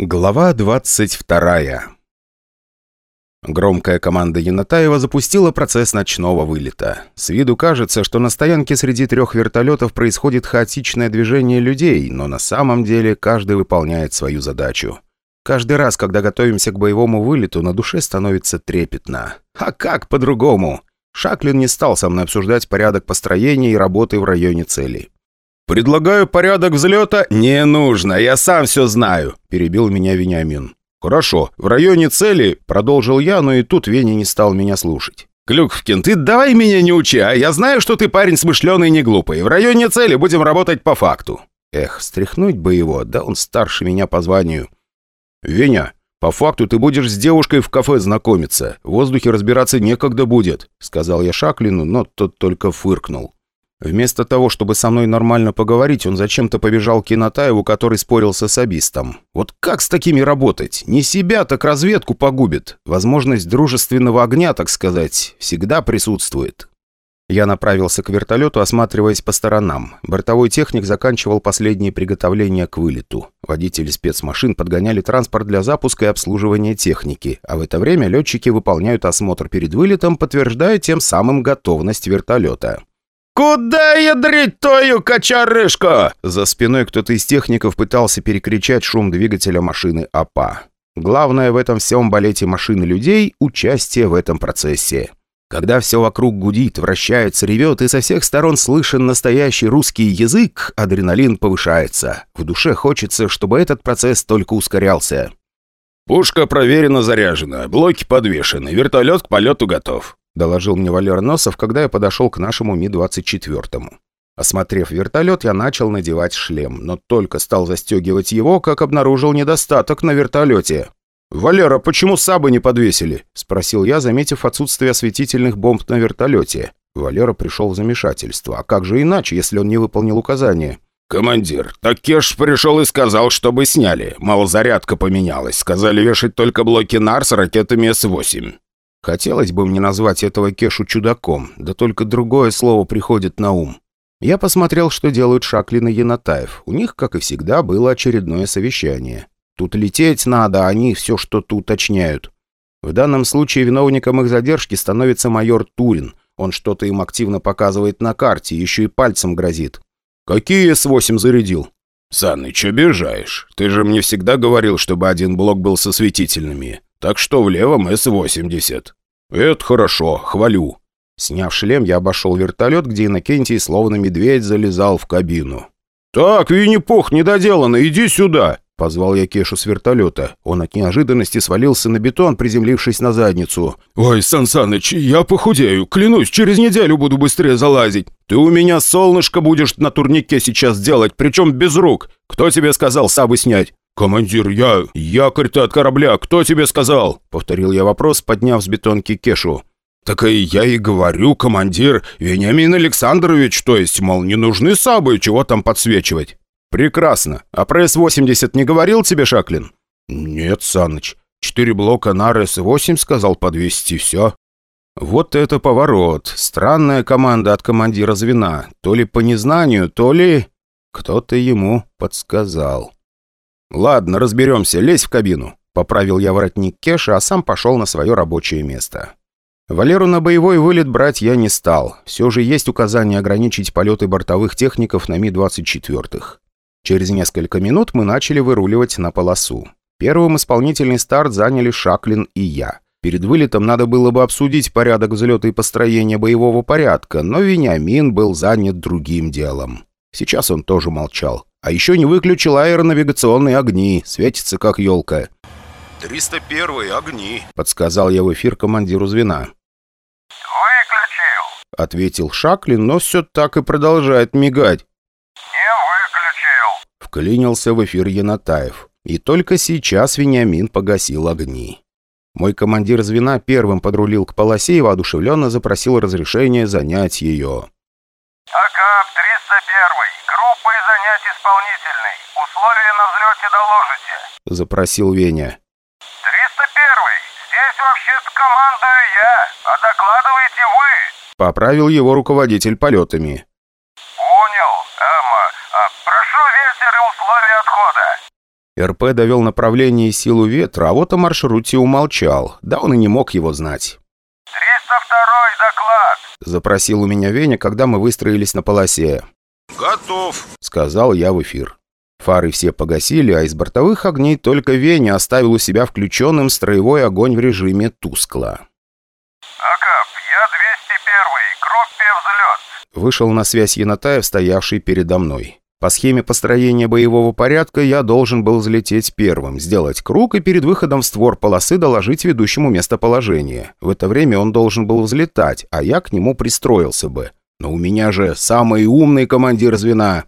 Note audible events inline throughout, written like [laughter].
Глава 22 Громкая команда Янатаева запустила процесс ночного вылета. С виду кажется, что на стоянке среди трех вертолетов происходит хаотичное движение людей, но на самом деле каждый выполняет свою задачу. Каждый раз, когда готовимся к боевому вылету, на душе становится трепетно. А как по-другому? Шаклин не стал со мной обсуждать порядок построения и работы в районе цели. «Предлагаю порядок взлета?» «Не нужно, я сам все знаю», – перебил меня Вениамин. «Хорошо, в районе цели», – продолжил я, но и тут Веня не стал меня слушать. «Клюквкин, ты давай меня не учи, а я знаю, что ты парень смышленый и не глупый. В районе цели будем работать по факту». Эх, стряхнуть бы его, да он старше меня по званию. «Веня, по факту ты будешь с девушкой в кафе знакомиться. В воздухе разбираться некогда будет», — сказал я Шаклину, но тот только фыркнул. Вместо того, чтобы со мной нормально поговорить, он зачем-то побежал к Кинотаеву, который спорил с особистом. Вот как с такими работать? Не себя, так разведку погубит. Возможность дружественного огня, так сказать, всегда присутствует. Я направился к вертолету, осматриваясь по сторонам. Бортовой техник заканчивал последние приготовления к вылету. Водители спецмашин подгоняли транспорт для запуска и обслуживания техники, а в это время летчики выполняют осмотр перед вылетом, подтверждая тем самым готовность вертолета. «Куда ядрить твою кочарышку?» За спиной кто-то из техников пытался перекричать шум двигателя машины АПА. Главное в этом всем балете машины людей – участие в этом процессе. Когда все вокруг гудит, вращается, ревет, и со всех сторон слышен настоящий русский язык, адреналин повышается. В душе хочется, чтобы этот процесс только ускорялся. «Пушка проверена, заряжена, блоки подвешены, вертолет к полету готов», доложил мне Валер Носов, когда я подошел к нашему Ми-24. Осмотрев вертолет, я начал надевать шлем, но только стал застегивать его, как обнаружил недостаток на вертолете. «Валера, почему сабы не подвесили?» – спросил я, заметив отсутствие осветительных бомб на вертолете. Валера пришел в замешательство. А как же иначе, если он не выполнил указание? «Командир, так Кеш пришел и сказал, чтобы сняли. Мало зарядка поменялась. Сказали вешать только блоки НАР с ракетами С-8». Хотелось бы мне назвать этого Кешу чудаком, да только другое слово приходит на ум. Я посмотрел, что делают Шаклин и Янатаев. У них, как и всегда, было очередное совещание. Тут лететь надо, а они все что-то уточняют. В данном случае виновником их задержки становится майор Турин. Он что-то им активно показывает на карте, еще и пальцем грозит. «Какие С-8 зарядил?» «Саныч, обижаешь. Ты же мне всегда говорил, чтобы один блок был со светительными. Так что в левом С-80». «Это хорошо, хвалю». Сняв шлем, я обошел вертолет, где Иннокентий словно медведь залезал в кабину. «Так, Винни-Пух, недоделанно, иди сюда!» Позвал я Кешу с вертолета. Он от неожиданности свалился на бетон, приземлившись на задницу. «Ой, Сан Саныч, я похудею. Клянусь, через неделю буду быстрее залазить. Ты у меня солнышко будешь на турнике сейчас делать, причем без рук. Кто тебе сказал сабы снять?» «Командир, я... Якорь-то от корабля, кто тебе сказал?» Повторил я вопрос, подняв с бетонки Кешу. «Так и я и говорю, командир, Вениамин Александрович, то есть, мол, не нужны сабы, чего там подсвечивать?» «Прекрасно. А про С-80 не говорил тебе Шаклин?» «Нет, Саныч. Четыре блока на РС-8 сказал подвесить и все». «Вот это поворот. Странная команда от командира звена. То ли по незнанию, то ли...» Кто-то ему подсказал. «Ладно, разберемся. Лезь в кабину». Поправил я воротник Кеша, а сам пошел на свое рабочее место. Валеру на боевой вылет брать я не стал. Все же есть указание ограничить полеты бортовых техников на Ми-24. Через несколько минут мы начали выруливать на полосу. Первым исполнительный старт заняли Шаклин и я. Перед вылетом надо было бы обсудить порядок взлета и построения боевого порядка, но Вениамин был занят другим делом. Сейчас он тоже молчал. А еще не выключил аэронавигационные огни, светится как елка. «301 огни», — подсказал я в эфир командиру звена. «Выключил», — ответил Шаклин, но все так и продолжает мигать. Вклинился в эфир Янатаев. И только сейчас Вениамин погасил огни. Мой командир звена первым подрулил к полосе и воодушевленно запросил разрешение занять ее. «АКАП 301 группой занять исполнительный. Условия на взлете доложите», — запросил Веня. «301 здесь вообще-то командую я, а докладываете вы», — поправил его руководитель полетами. «Понял. Эм, а, условия отхода». РП довел направление и силу ветра, а вот о маршруте умолчал. Да он и не мог его знать. «302-й доклад!» — запросил у меня Веня, когда мы выстроились на полосе. «Готов!» — сказал я в эфир. Фары все погасили, а из бортовых огней только Веня оставил у себя включенным строевой огонь в режиме тускло. «Акап, я 201-й, группе взлет!» Вышел на связь Янатаев, стоявший передо мной. По схеме построения боевого порядка я должен был взлететь первым, сделать круг и перед выходом в створ полосы доложить ведущему местоположение. В это время он должен был взлетать, а я к нему пристроился бы. Но у меня же самый умный командир звена.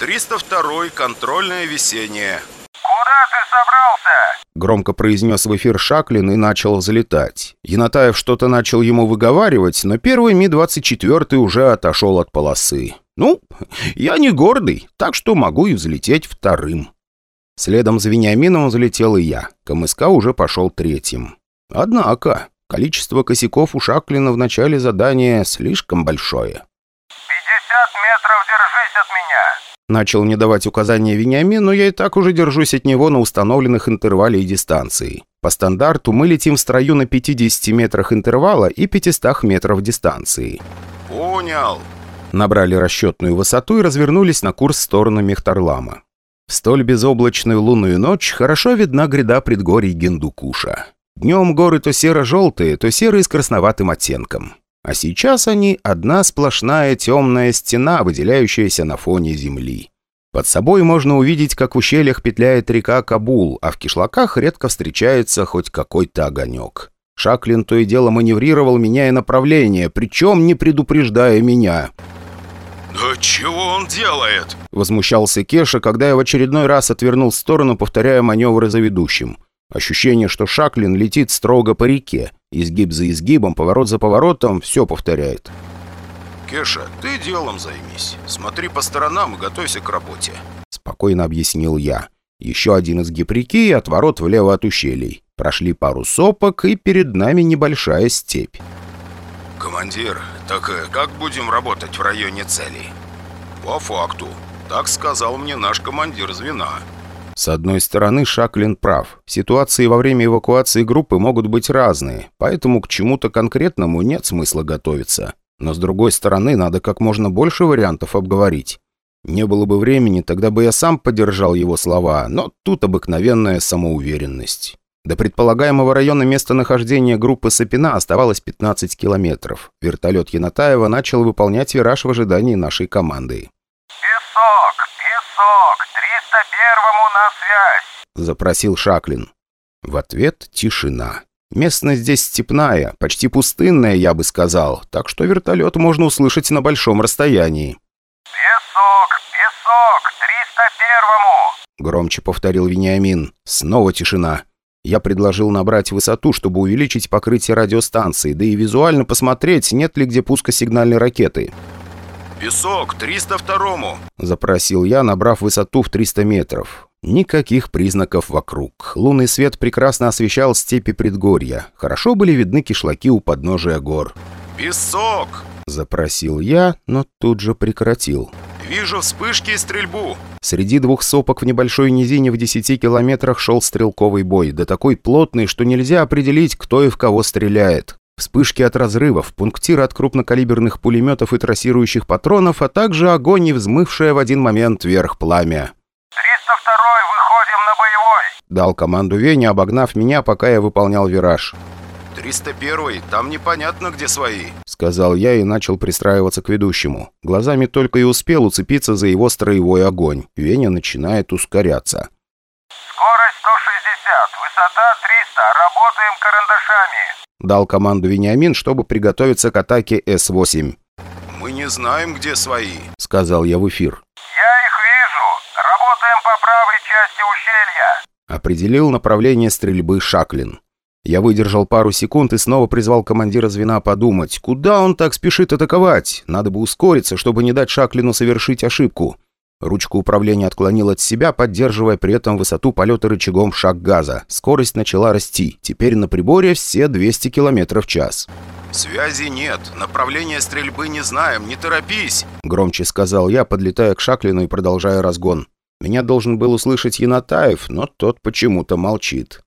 302-й, контрольное весеннее. «Куда ты собрался?» Громко произнес в эфир Шаклин и начал взлетать. Янатаев что-то начал ему выговаривать, но первый Ми-24 уже отошел от полосы. Ну, я не гордый, так что могу и взлететь вторым. Следом за Вениамином взлетел и я. КМСК уже пошел третьим. Однако, количество косяков у Шаклина в начале задания слишком большое. «50 метров держись от меня!» Начал не давать указания Вениамин, но я и так уже держусь от него на установленных интервале и дистанции. По стандарту мы летим в строю на 50 метрах интервала и 500 метров дистанции. «Понял!» Набрали расчетную высоту и развернулись на курс в сторону Мехтарлама. В столь безоблачную лунную ночь хорошо видна гряда предгорий Гендукуша. Днем горы то серо-желтые, то серые с красноватым оттенком. А сейчас они одна сплошная темная стена, выделяющаяся на фоне земли. Под собой можно увидеть, как в ущельях петляет река Кабул, а в кишлаках редко встречается хоть какой-то огонек. Шаклин то и дело маневрировал, меняя направление, причем не предупреждая меня. «Да чего он делает?» Возмущался Кеша, когда я в очередной раз отвернул в сторону, повторяя маневры за ведущим. Ощущение, что Шаклин летит строго по реке. Изгиб за изгибом, поворот за поворотом, все повторяет. «Кеша, ты делом займись. Смотри по сторонам и готовься к работе», — спокойно объяснил я. Еще один изгиб реки и отворот влево от ущелий. Прошли пару сопок, и перед нами небольшая степь. «Командир, так э, как будем работать в районе цели?» «По факту. Так сказал мне наш командир звена». С одной стороны, Шаклин прав. Ситуации во время эвакуации группы могут быть разные, поэтому к чему-то конкретному нет смысла готовиться. Но с другой стороны, надо как можно больше вариантов обговорить. Не было бы времени, тогда бы я сам поддержал его слова, но тут обыкновенная самоуверенность. До предполагаемого района местонахождения группы Сапина оставалось 15 километров. Вертолет Янатаева начал выполнять вираж в ожидании нашей команды. «Песок! Песок! 301-му на связь!» – запросил Шаклин. В ответ тишина. Местность здесь степная, почти пустынная, я бы сказал, так что вертолет можно услышать на большом расстоянии. «Песок! Песок! 301-му!» – громче повторил Вениамин. Снова тишина. Я предложил набрать высоту, чтобы увеличить покрытие радиостанции, да и визуально посмотреть, нет ли где пуска сигнальной ракеты. «Песок! 302-му!» – запросил я, набрав высоту в 300 метров. Никаких признаков вокруг. Лунный свет прекрасно освещал степи предгорья. Хорошо были видны кишлаки у подножия гор. «Песок!» – запросил я, но тут же прекратил. «Вижу вспышки и стрельбу!» Среди двух сопок в небольшой низине в 10 километрах шел стрелковый бой, да такой плотный, что нельзя определить, кто и в кого стреляет. Вспышки от разрывов, пунктиры от крупнокалиберных пулеметов и трассирующих патронов, а также огонь и взмывшее в один момент вверх пламя. «302-й, выходим на боевой!» Дал команду Веня, обогнав меня, пока я выполнял вираж. «301-й, там непонятно, где свои», — сказал я и начал пристраиваться к ведущему. Глазами только и успел уцепиться за его строевой огонь. Веня начинает ускоряться. «Скорость 160, высота 300, работаем карандашами», — дал команду Вениамин, чтобы приготовиться к атаке С-8. «Мы не знаем, где свои», — сказал я в эфир. «Я их вижу. Работаем по правой части ущелья», — определил направление стрельбы Шаклин. Я выдержал пару секунд и снова призвал командира звена подумать, куда он так спешит атаковать. Надо бы ускориться, чтобы не дать Шаклину совершить ошибку. Ручку управления отклонил от себя, поддерживая при этом высоту полета рычагом в шаг газа. Скорость начала расти. Теперь на приборе все 200 км в час. «Связи нет. Направление стрельбы не знаем. Не торопись!» Громче сказал я, подлетая к Шаклину и продолжая разгон. Меня должен был услышать Янатаев, но тот почему-то молчит.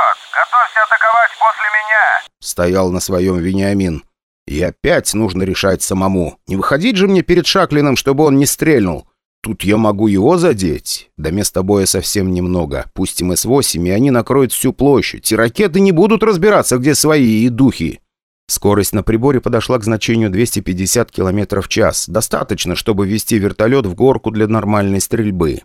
«Не вылезай вперед! Готовься атаковать после меня!» Стоял на своем Вениамин. И опять нужно решать самому. Не выходить же мне перед Шаклиным, чтобы он не стрельнул. Тут я могу его задеть. До места боя совсем немного. Пустим С-8, и они накроют всю площадь. И ракеты не будут разбираться, где свои и духи. Скорость на приборе подошла к значению 250 км в час. Достаточно, чтобы ввести вертолет в горку для нормальной стрельбы.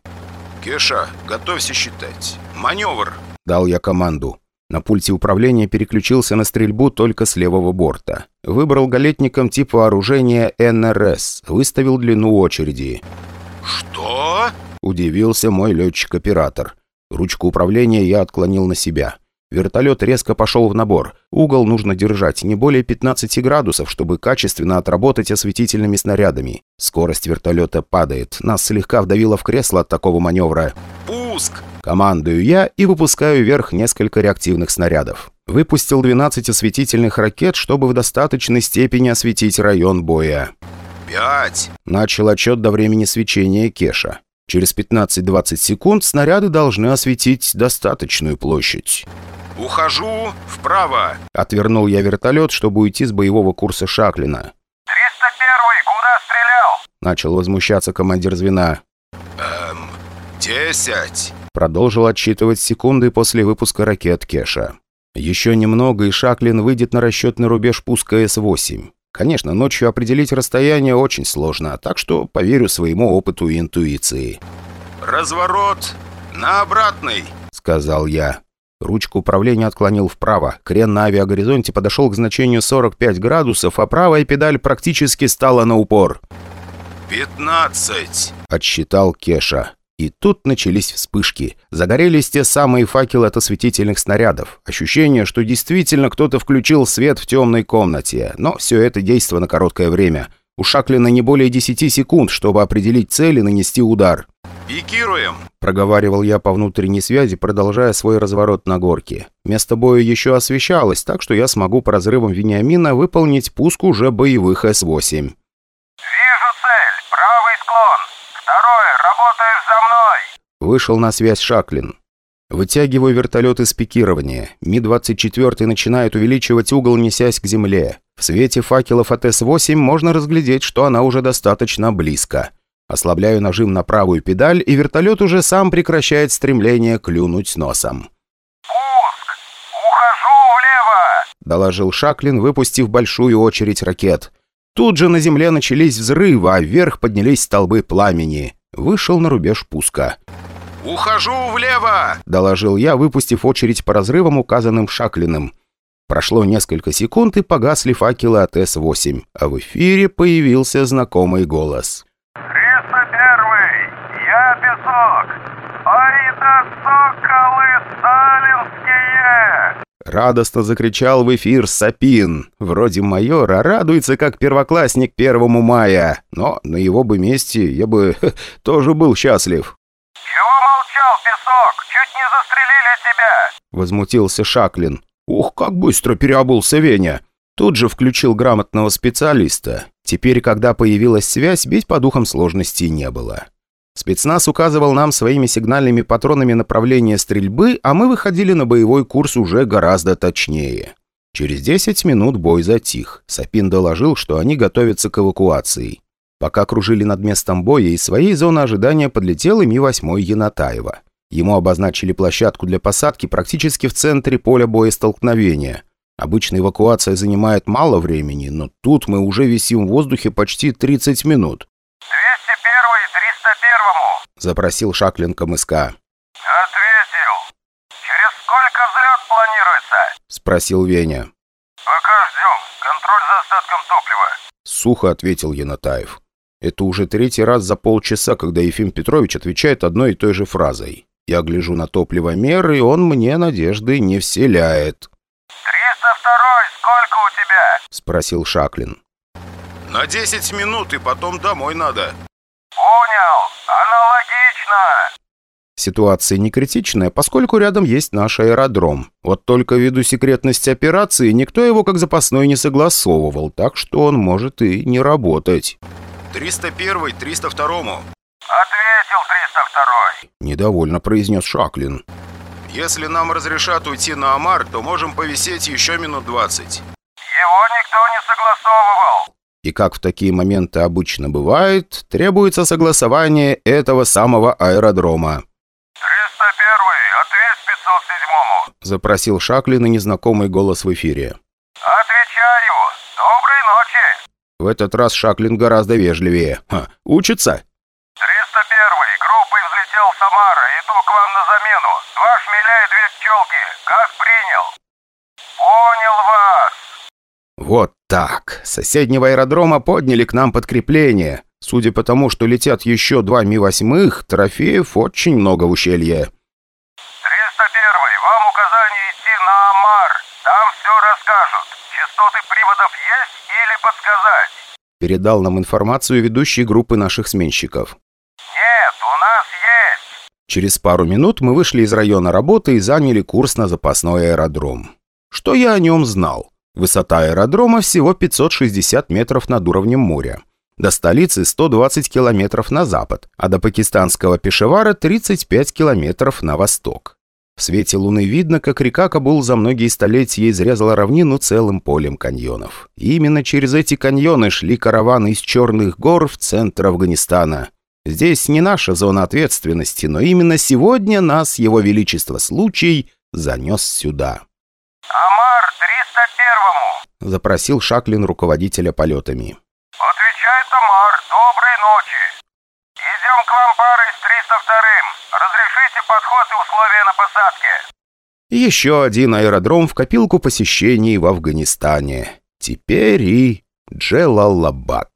«Кеша, готовься считать. Маневр!» – дал я команду. На пульте управления переключился на стрельбу только с левого борта. Выбрал галетником тип вооружения НРС. Выставил длину очереди. «Что?» – удивился мой летчик-оператор. Ручку управления я отклонил на себя. Вертолет резко пошел в набор. Угол нужно держать не более 15 градусов, чтобы качественно отработать осветительными снарядами. Скорость вертолета падает. Нас слегка вдавило в кресло от такого маневра. «Пуск!» Командую я и выпускаю вверх несколько реактивных снарядов. Выпустил 12 осветительных ракет, чтобы в достаточной степени осветить район боя. «Пять!» Начал отчет до времени свечения Кеша. Через 15-20 секунд снаряды должны осветить достаточную площадь. «Ухожу вправо!» Отвернул я вертолет, чтобы уйти с боевого курса Шаклина. «301-й, куда стрелял?» Начал возмущаться командир звена. «Эм, десять!» Продолжил отсчитывать секунды после выпуска ракет Кеша. Еще немного, и Шаклин выйдет на расчетный рубеж пуска С-8. Конечно, ночью определить расстояние очень сложно, так что поверю своему опыту и интуиции. «Разворот на обратный!» — сказал я. Ручку управления отклонил вправо. Крен на авиагоризонте подошел к значению 45 градусов, а правая педаль практически стала на упор. «Пятнадцать!» — отсчитал Кеша. И тут начались вспышки. Загорелись те самые факелы от осветительных снарядов. Ощущение, что действительно кто-то включил свет в темной комнате. Но все это действо на короткое время. У Шаклина не более 10 секунд, чтобы определить цель и нанести удар. «Пикируем!» – проговаривал я по внутренней связи, продолжая свой разворот на горке. Место боя еще освещалось, так что я смогу по разрывам Вениамина выполнить пуск уже боевых С-8. «Вижу цель! Правый склон! Второй, работаешь за мной!» Вышел на связь Шаклин. Вытягиваю вертолет из пикирования. Ми-24 начинает увеличивать угол, несясь к земле. В свете факелов от С-8 можно разглядеть, что она уже достаточно близко. Ослабляю нажим на правую педаль, и вертолет уже сам прекращает стремление клюнуть носом. «Пуск! Ухожу влево!» – доложил Шаклин, выпустив большую очередь ракет. Тут же на земле начались взрывы, а вверх поднялись столбы пламени. Вышел на рубеж пуска. «Ухожу влево!» – доложил я, выпустив очередь по разрывам, указанным Шаклиным. Прошло несколько секунд, и погасли факелы от С-8, а в эфире появился знакомый голос. «301-й, я песок! Ай да соколы сталинские!» Радостно закричал в эфир Сапин. Вроде майора радуется, как первоклассник первому мая. Но на его бы месте я бы [laughs] тоже был счастлив. «Чего молчал, песок? Чуть не застрелили тебя!» Возмутился Шаклин. Ух, как быстро переобулся Веня. Тут же включил грамотного специалиста. Теперь, когда появилась связь, бить по духам сложностей не было. Спецназ указывал нам своими сигнальными патронами направление стрельбы, а мы выходили на боевой курс уже гораздо точнее. Через 10 минут бой затих. Сапин доложил, что они готовятся к эвакуации. Пока кружили над местом боя, из своей зоны ожидания подлетел и Ми-8 Янатаева. Ему обозначили площадку для посадки практически в центре поля боестолкновения. Обычно эвакуация занимает мало времени, но тут мы уже висим в воздухе почти 30 минут. 201-й 301-му!» – запросил Шаклин КМСК. «Ответил! Через сколько взлет планируется?» – спросил Веня. «Пока ждем. Контроль за остатком топлива». Сухо ответил Янатаев. Это уже третий раз за полчаса, когда Ефим Петрович отвечает одной и той же фразой. Я гляжу на топливомер, и он мне надежды не вселяет. «302-й, сколько у тебя?» – спросил Шаклин. «На 10 минут, и потом домой надо». «Понял. Аналогично». Ситуация не критичная, поскольку рядом есть наш аэродром. Вот только ввиду секретности операции никто его как запасной не согласовывал, так что он может и не работать. 301-й 302-му. Ответил 302-й. Недовольно произнес Шаклин. Если нам разрешат уйти на Амар, то можем повисеть еще минут 20. Его никто не согласовывал. И как в такие моменты обычно бывает, требуется согласование этого самого аэродрома. 301-й, ответь 507-му. Запросил Шаклин и незнакомый голос в эфире. Отвечаю. Доброй ночи. В этот раз Шаклин гораздо вежливее. Ха, учится? 301-й, группой взлетел Самара. Иду к вам на замену. Два шмеля и две пчелки. Как принял? Понял вас. Вот так. С соседнего аэродрома подняли к нам подкрепление. Судя по тому, что летят еще два Ми-8, трофеев очень много в ущелье. 301-й, вам указание идти на Амар. Там все Частоты приводов есть или подсказать? Передал нам информацию ведущий группы наших сменщиков. Нет, у нас есть. Через пару минут мы вышли из района работы и заняли курс на запасной аэродром. Что я о нем знал? Высота аэродрома всего 560 метров над уровнем моря. До столицы 120 километров на запад, а до пакистанского Пешавара 35 километров на восток. В свете луны видно, как река Кабул за многие столетия изрезала равнину целым полем каньонов. И именно через эти каньоны шли караваны из Черных гор в центр Афганистана. Здесь не наша зона ответственности, но именно сегодня нас, Его Величество Случай, занес сюда. Амар 301-му. Запросил Шаклин руководителя полетами. Отвечает Амар. Доброй ночи. Идем к вам парой с 302-м. Разрешите подход и условия на посадке. Еще один аэродром в копилку посещений в Афганистане. Теперь и Джелалабад.